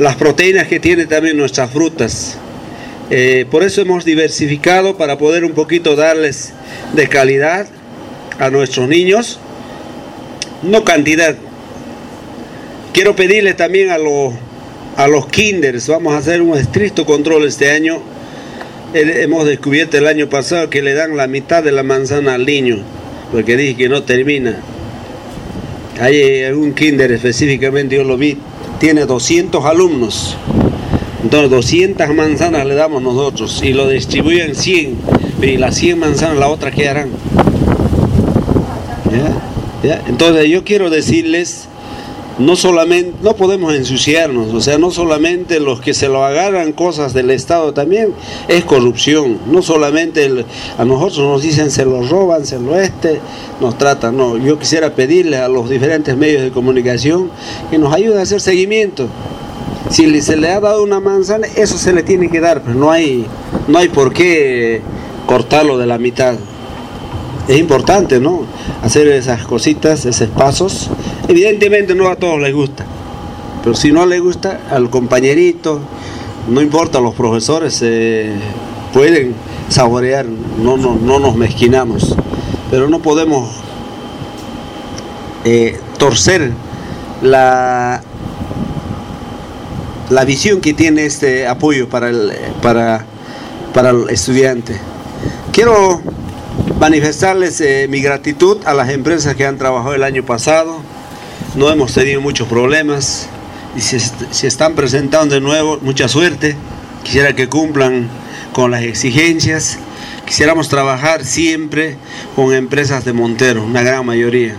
las proteínas que tiene también nuestras frutas. Eh, por eso hemos diversificado para poder un poquito darles de calidad a nuestros niños, no cantidad. Quiero pedirle también a los, a los kinders, vamos a hacer un estricto control este año. Hemos descubierto el año pasado que le dan la mitad de la manzana al niño, porque dije que no termina. Hay un kinder específicamente, yo lo vi, tiene 200 alumnos. Entonces 200 manzanas le damos nosotros y lo distribuyen 100. Y las 100 manzanas, la otra quedarán. ¿Ya? Entonces yo quiero decirles, no solamente, no podemos ensuciarnos, o sea, no solamente los que se lo agarran cosas del Estado también es corrupción, no solamente a nosotros nos dicen se lo roban, se lo este, nos tratan, no, yo quisiera pedirle a los diferentes medios de comunicación que nos ayuden a hacer seguimiento. Si se le ha dado una manzana, eso se le tiene que dar, pero no hay, no hay por qué cortarlo de la mitad. Es importante, ¿no? Hacer esas cositas, esos pasos. Evidentemente no a todos les gusta, pero si no le gusta al compañerito, no importa, los profesores eh, pueden saborear, no, no, no nos mezquinamos, pero no podemos eh, torcer la, la visión que tiene este apoyo para el, para, para el estudiante. Quiero manifestarles eh, mi gratitud a las empresas que han trabajado el año pasado. No hemos tenido muchos problemas y si, si están presentando de nuevo, mucha suerte. Quisiera que cumplan con las exigencias. Quisiéramos trabajar siempre con empresas de Montero, una gran mayoría.